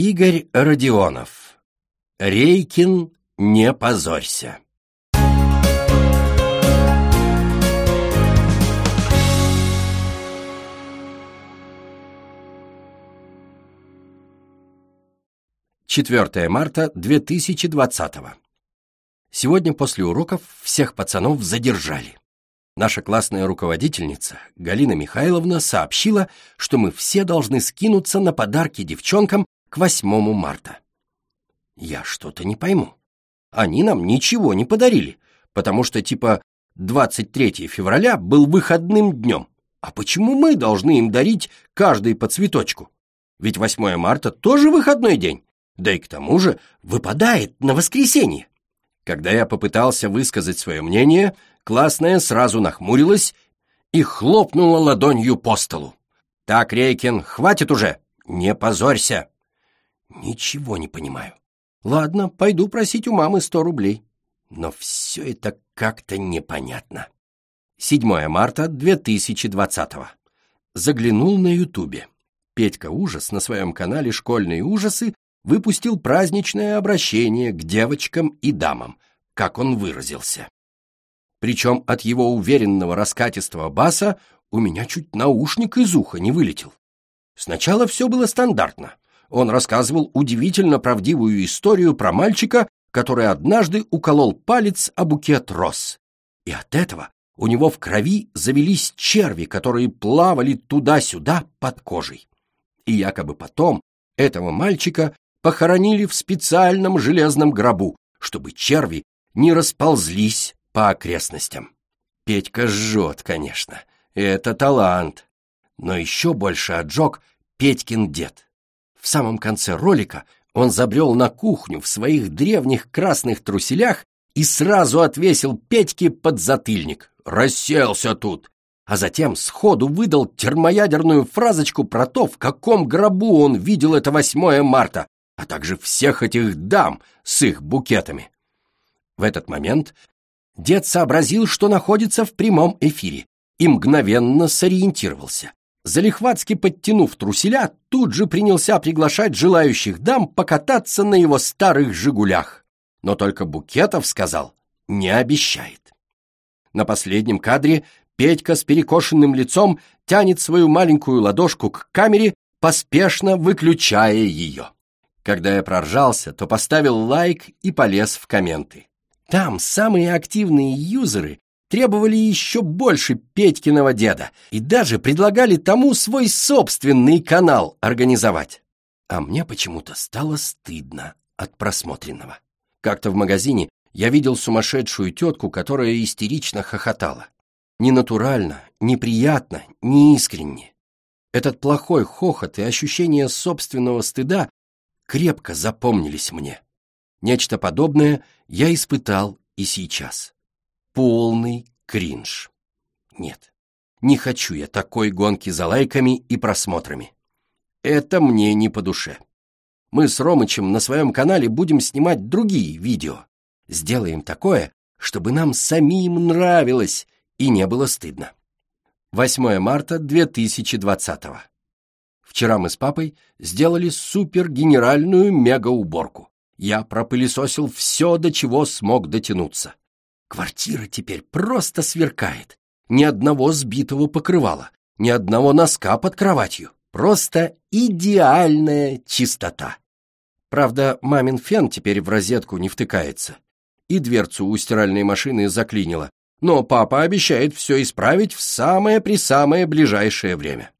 Игорь Родионов. Рейкин, не позорься. Четвертое марта 2020 Сегодня после уроков всех пацанов задержали. Наша классная руководительница Галина Михайловна сообщила, что мы все должны скинуться на подарки девчонкам к 8 марта. Я что-то не пойму. Они нам ничего не подарили, потому что типа 23 февраля был выходным днем. А почему мы должны им дарить каждый по цветочку? Ведь 8 марта тоже выходной день, да и к тому же выпадает на воскресенье. Когда я попытался высказать свое мнение, классная сразу нахмурилась и хлопнула ладонью по столу. «Так, Рейкин, хватит уже! Не позорься!» «Ничего не понимаю. Ладно, пойду просить у мамы сто рублей. Но все это как-то непонятно». 7 марта 2020 Заглянул на ютубе. Петька Ужас на своем канале «Школьные ужасы» выпустил праздничное обращение к девочкам и дамам, как он выразился. Причем от его уверенного раскатистого баса у меня чуть наушник из уха не вылетел. Сначала все было стандартно. Он рассказывал удивительно правдивую историю про мальчика, который однажды уколол палец о букет роз. И от этого у него в крови завелись черви, которые плавали туда-сюда под кожей. И якобы потом этого мальчика похоронили в специальном железном гробу, чтобы черви не расползлись по окрестностям. Петька жжет, конечно, это талант. Но еще больше отжег Петькин дед. В самом конце ролика он забрел на кухню в своих древних красных труселях и сразу отвесил Петьке подзатыльник. «Расселся тут!» А затем сходу выдал термоядерную фразочку про то, в каком гробу он видел это 8 марта, а также всех этих дам с их букетами. В этот момент Дед сообразил, что находится в прямом эфире, и мгновенно сориентировался. Залихватски подтянув труселя, тут же принялся приглашать желающих дам покататься на его старых «Жигулях». Но только Букетов сказал «не обещает». На последнем кадре Петька с перекошенным лицом тянет свою маленькую ладошку к камере, поспешно выключая ее. Когда я проржался, то поставил лайк и полез в комменты. Там самые активные юзеры требовали еще больше Петькиного деда и даже предлагали тому свой собственный канал организовать. А мне почему-то стало стыдно от просмотренного. Как-то в магазине я видел сумасшедшую тетку, которая истерично хохотала. Ненатурально, неприятно, неискренне. Этот плохой хохот и ощущение собственного стыда крепко запомнились мне. Нечто подобное я испытал и сейчас. Полный кринж. Нет, не хочу я такой гонки за лайками и просмотрами. Это мне не по душе. Мы с Ромычем на своем канале будем снимать другие видео. Сделаем такое, чтобы нам самим нравилось и не было стыдно. 8 марта 2020 Вчера мы с папой сделали супер-генеральную мега-уборку я пропылесосил все, до чего смог дотянуться. Квартира теперь просто сверкает. Ни одного сбитого покрывала, ни одного носка под кроватью. Просто идеальная чистота. Правда, мамин фен теперь в розетку не втыкается. И дверцу у стиральной машины заклинило. Но папа обещает все исправить в самое-присамое ближайшее время.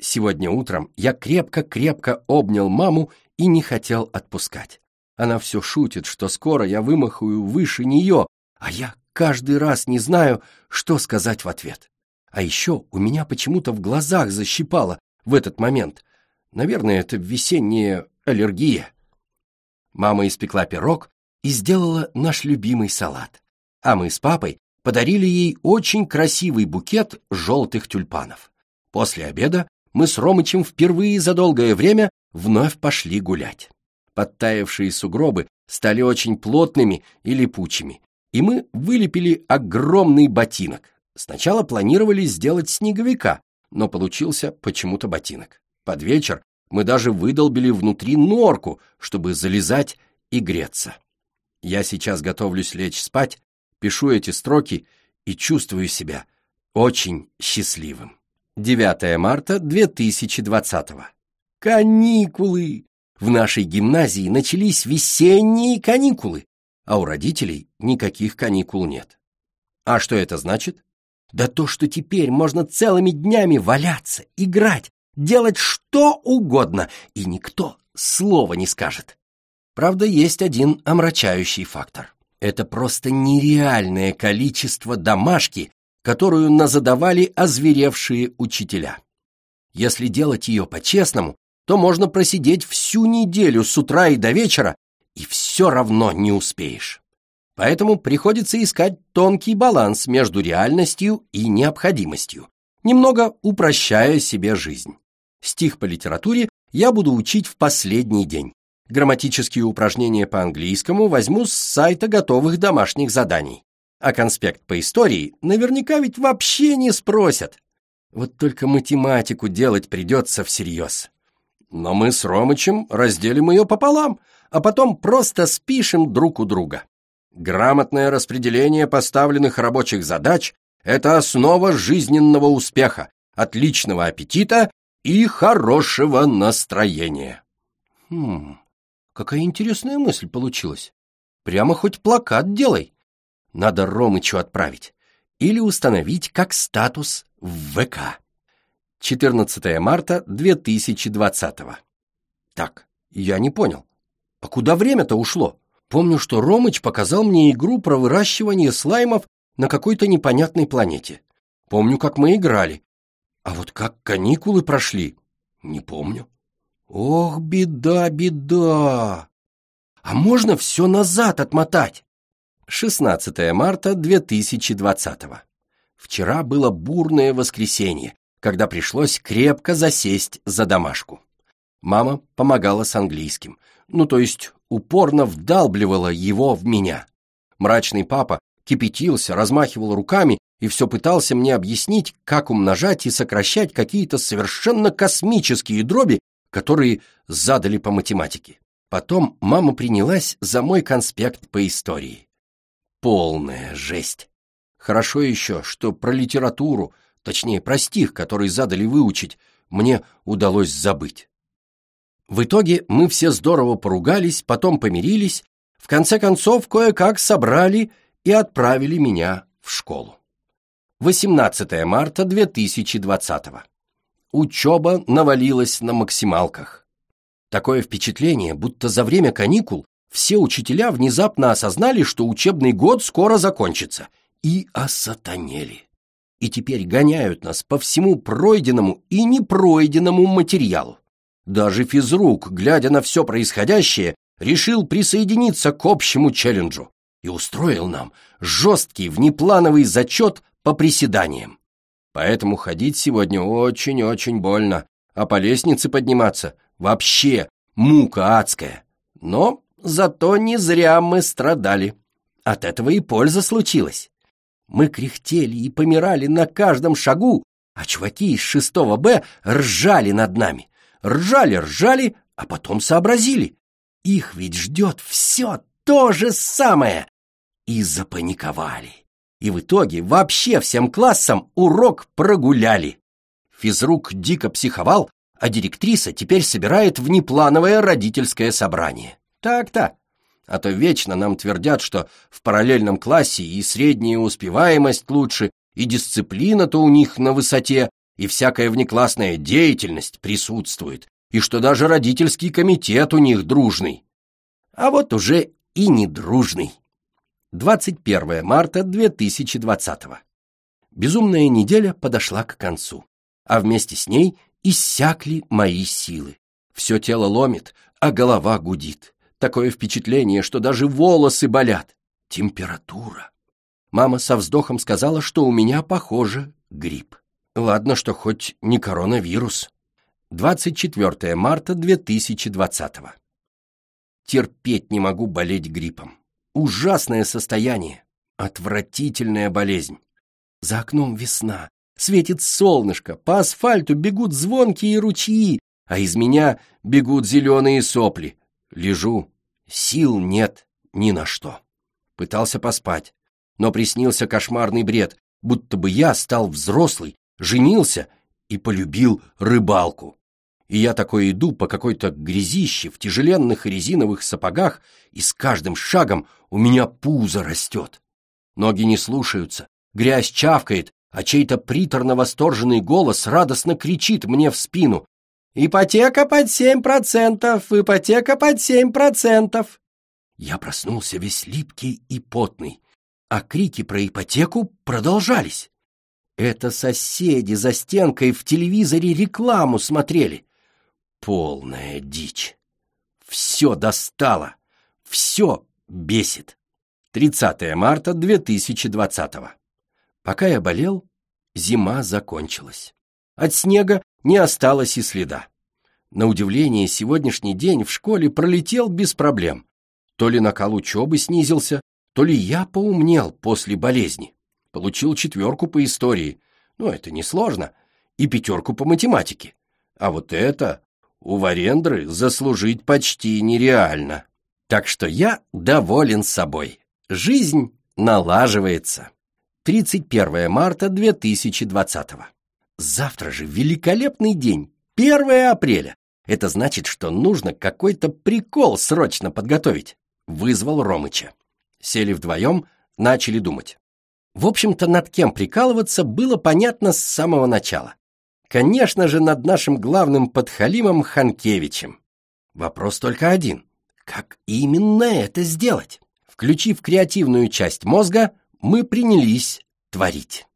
Сегодня утром я крепко-крепко обнял маму и не хотел отпускать. Она все шутит, что скоро я вымахаю выше нее, а я каждый раз не знаю, что сказать в ответ. А еще у меня почему-то в глазах защипало в этот момент. Наверное, это весенняя аллергия. Мама испекла пирог и сделала наш любимый салат. А мы с папой подарили ей очень красивый букет желтых тюльпанов. После обеда мы с Ромычем впервые за долгое время вновь пошли гулять. Подтаявшие сугробы стали очень плотными и липучими, и мы вылепили огромный ботинок. Сначала планировали сделать снеговика, но получился почему-то ботинок. Под вечер Мы даже выдолбили внутри норку, чтобы залезать и греться. Я сейчас готовлюсь лечь спать, пишу эти строки и чувствую себя очень счастливым. 9 марта 2020 Каникулы! В нашей гимназии начались весенние каникулы, а у родителей никаких каникул нет. А что это значит? Да то, что теперь можно целыми днями валяться, играть, делать что угодно, и никто слова не скажет. Правда, есть один омрачающий фактор. Это просто нереальное количество домашки, которую назадавали озверевшие учителя. Если делать ее по-честному, то можно просидеть всю неделю с утра и до вечера, и все равно не успеешь. Поэтому приходится искать тонкий баланс между реальностью и необходимостью, немного упрощая себе жизнь. Стих по литературе я буду учить в последний день. Грамматические упражнения по английскому возьму с сайта готовых домашних заданий. А конспект по истории наверняка ведь вообще не спросят. Вот только математику делать придется всерьез. Но мы с Ромычем разделим ее пополам, а потом просто спишем друг у друга. Грамотное распределение поставленных рабочих задач – это основа жизненного успеха, отличного аппетита и хорошего настроения. Хм, какая интересная мысль получилась. Прямо хоть плакат делай. Надо Ромычу отправить. Или установить как статус в ВК. 14 марта 2020 Так, я не понял. А куда время-то ушло? Помню, что Ромыч показал мне игру про выращивание слаймов на какой-то непонятной планете. Помню, как мы играли. А вот как каникулы прошли, не помню. Ох, беда, беда! А можно все назад отмотать? 16 марта 2020 Вчера было бурное воскресенье, когда пришлось крепко засесть за домашку. Мама помогала с английским, ну то есть упорно вдалбливала его в меня. Мрачный папа кипятился, размахивал руками и все пытался мне объяснить, как умножать и сокращать какие-то совершенно космические дроби, которые задали по математике. Потом мама принялась за мой конспект по истории. Полная жесть. Хорошо еще, что про литературу, точнее, про стих, который задали выучить, мне удалось забыть. В итоге мы все здорово поругались, потом помирились, в конце концов кое-как собрали и отправили меня в школу. 18 марта 2020 Учеба навалилась на максималках. Такое впечатление, будто за время каникул все учителя внезапно осознали, что учебный год скоро закончится, и осатанели. И теперь гоняют нас по всему пройденному и непройденному материалу. Даже физрук, глядя на все происходящее, решил присоединиться к общему челленджу и устроил нам жесткий внеплановый зачет по приседаниям. Поэтому ходить сегодня очень-очень больно, а по лестнице подниматься вообще мука адская. Но зато не зря мы страдали. От этого и польза случилась. Мы кряхтели и помирали на каждом шагу, а чуваки из шестого Б ржали над нами. Ржали, ржали, а потом сообразили. Их ведь ждет все то же самое. И запаниковали. И в итоге вообще всем классам урок прогуляли. Физрук дико психовал, а директриса теперь собирает внеплановое родительское собрание. Так-то. А то вечно нам твердят, что в параллельном классе и средняя успеваемость лучше, и дисциплина-то у них на высоте, и всякая внеклассная деятельность присутствует, и что даже родительский комитет у них дружный. А вот уже и не дружный. 21 марта 2020 Безумная неделя подошла к концу, а вместе с ней иссякли мои силы. Все тело ломит, а голова гудит. Такое впечатление, что даже волосы болят. Температура. Мама со вздохом сказала, что у меня, похоже, грипп. Ладно, что хоть не коронавирус. 24 марта 2020 Терпеть не могу болеть гриппом. Ужасное состояние. Отвратительная болезнь. За окном весна. Светит солнышко, по асфальту бегут звонкие ручьи, а из меня бегут зеленые сопли. Лежу, сил нет ни на что. Пытался поспать, но приснился кошмарный бред, будто бы я стал взрослый, женился и полюбил рыбалку. И я такой иду по какой-то грязище в тяжеленных резиновых сапогах, и с каждым шагом у меня пузо растет. Ноги не слушаются, грязь чавкает, а чей-то приторно-восторженный голос радостно кричит мне в спину. «Ипотека под семь процентов! Ипотека под семь процентов!» Я проснулся весь липкий и потный, а крики про ипотеку продолжались. Это соседи за стенкой в телевизоре рекламу смотрели. Полная дичь. Все достало. Все бесит. 30 марта 2020 Пока я болел, зима закончилась. От снега не осталось и следа. На удивление, сегодняшний день в школе пролетел без проблем. То ли накал учебы снизился, то ли я поумнел после болезни. Получил четверку по истории, ну это несложно, и пятерку по математике. А вот это у Варендры заслужить почти нереально. Так что я доволен собой. Жизнь налаживается. 31 марта 2020 Завтра же великолепный день, 1 апреля. Это значит, что нужно какой-то прикол срочно подготовить. Вызвал Ромыча. Сели вдвоем, начали думать. В общем-то, над кем прикалываться было понятно с самого начала. Конечно же, над нашим главным подхалимом Ханкевичем. Вопрос только один. Как именно это сделать? Включив креативную часть мозга, мы принялись творить.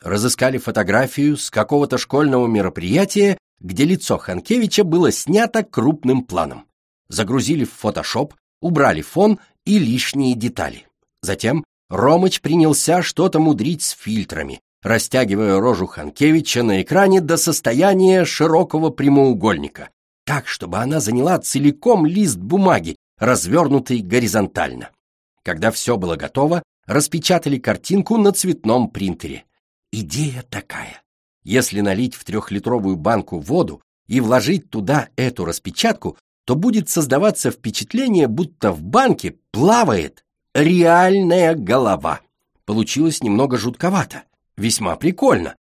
Разыскали фотографию с какого-то школьного мероприятия, где лицо Ханкевича было снято крупным планом. Загрузили в фотошоп, убрали фон и лишние детали. Затем Ромыч принялся что-то мудрить с фильтрами, растягивая рожу Ханкевича на экране до состояния широкого прямоугольника, так, чтобы она заняла целиком лист бумаги, развернутый горизонтально. Когда все было готово, распечатали картинку на цветном принтере. Идея такая. Если налить в трехлитровую банку воду и вложить туда эту распечатку, то будет создаваться впечатление, будто в банке плавает реальная голова. Получилось немного жутковато, весьма прикольно,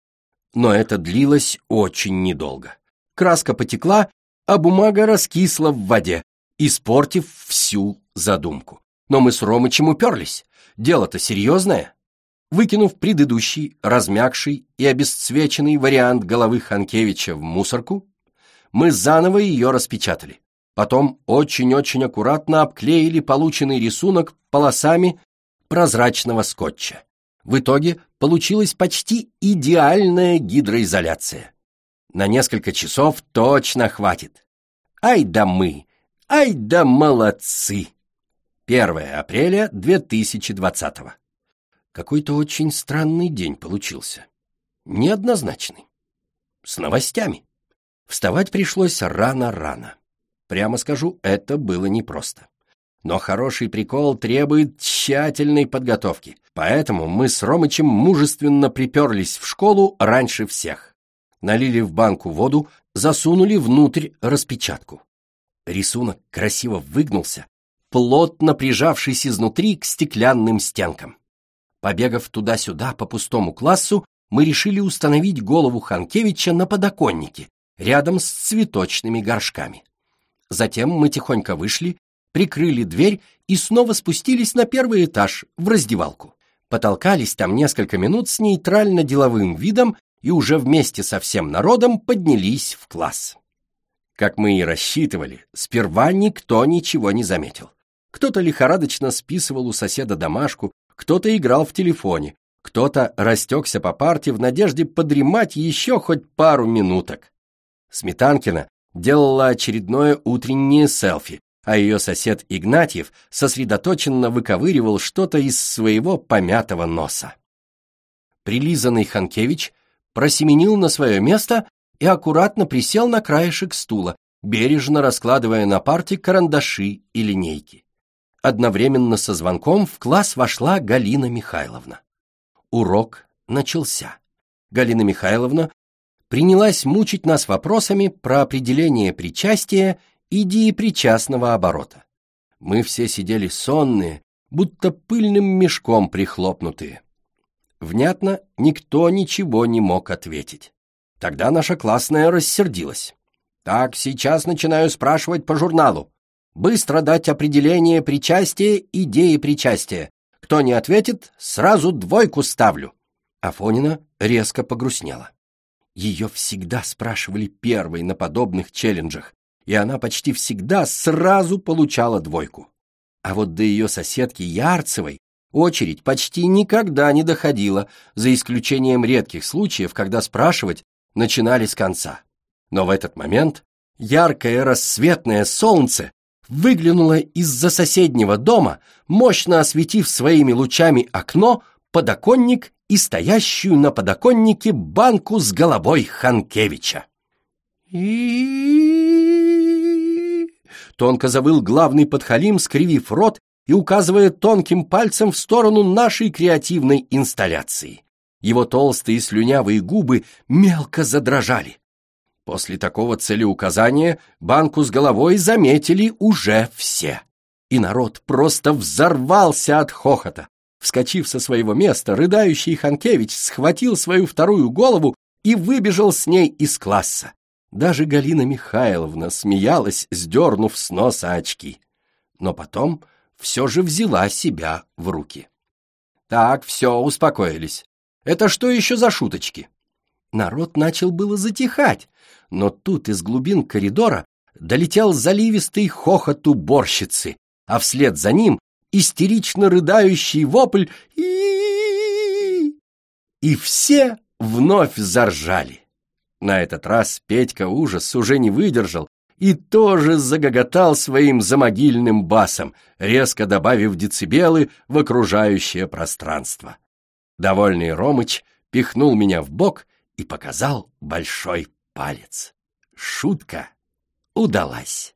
но это длилось очень недолго. Краска потекла, а бумага раскисла в воде, испортив всю задумку. Но мы с Ромычем уперлись. Дело-то серьезное. Выкинув предыдущий, размягший и обесцвеченный вариант головы Ханкевича в мусорку, мы заново ее распечатали. Потом очень-очень аккуратно обклеили полученный рисунок полосами прозрачного скотча. В итоге получилась почти идеальная гидроизоляция. На несколько часов точно хватит. Ай да мы! Ай да молодцы! 1 апреля 2020 Какой-то очень странный день получился. Неоднозначный. С новостями. Вставать пришлось рано-рано. Прямо скажу, это было непросто. Но хороший прикол требует тщательной подготовки, поэтому мы с Ромычем мужественно приперлись в школу раньше всех. Налили в банку воду, засунули внутрь распечатку. Рисунок красиво выгнулся, плотно прижавшись изнутри к стеклянным стенкам. Побегав туда-сюда по пустому классу, мы решили установить голову Ханкевича на подоконнике, рядом с цветочными горшками. Затем мы тихонько вышли, прикрыли дверь и снова спустились на первый этаж, в раздевалку. Потолкались там несколько минут с нейтрально-деловым видом и уже вместе со всем народом поднялись в класс. Как мы и рассчитывали, сперва никто ничего не заметил. Кто-то лихорадочно списывал у соседа домашку, кто-то играл в телефоне, кто-то растекся по парте в надежде подремать еще хоть пару минуток. Сметанкина делала очередное утреннее селфи, а ее сосед Игнатьев сосредоточенно выковыривал что-то из своего помятого носа. Прилизанный Ханкевич просеменил на свое место и аккуратно присел на краешек стула, бережно раскладывая на парте карандаши и линейки. Одновременно со звонком в класс вошла Галина Михайловна. Урок начался. Галина Михайловна принялась мучить нас вопросами про определение причастия и деепричастного оборота. Мы все сидели сонные, будто пыльным мешком прихлопнутые. Внятно, никто ничего не мог ответить. Тогда наша классная рассердилась. «Так, сейчас начинаю спрашивать по журналу. Быстро дать определение причастия и деепричастия. Кто не ответит, сразу двойку ставлю». Афонина резко погрустнела. Ее всегда спрашивали первой на подобных челленджах, и она почти всегда сразу получала двойку. А вот до ее соседки Ярцевой очередь почти никогда не доходила, за исключением редких случаев, когда спрашивать начинали с конца. Но в этот момент яркое рассветное солнце выглянуло из-за соседнего дома, мощно осветив своими лучами окно, подоконник и стоящую на подоконнике банку с головой Ханкевича. Тонко завыл главный подхалим, скривив рот и указывая тонким пальцем в сторону нашей креативной инсталляции. Его толстые слюнявые губы мелко задрожали. После такого целеуказания банку с головой заметили уже все. И народ просто взорвался от хохота. Вскочив со своего места, рыдающий Ханкевич схватил свою вторую голову и выбежал с ней из класса. Даже Галина Михайловна смеялась, сдернув с носа очки. Но потом все же взяла себя в руки. Так, все, успокоились. Это что еще за шуточки? Народ начал было затихать, но тут из глубин коридора долетел заливистый хохот уборщицы, а вслед за ним истерично рыдающий вопль и И все вновь заржали. На этот раз Петька ужас уже не выдержал и тоже загоготал своим замогильным басом, резко добавив децибелы в окружающее пространство. Довольный Ромыч пихнул меня в бок и показал большой палец. Шутка удалась.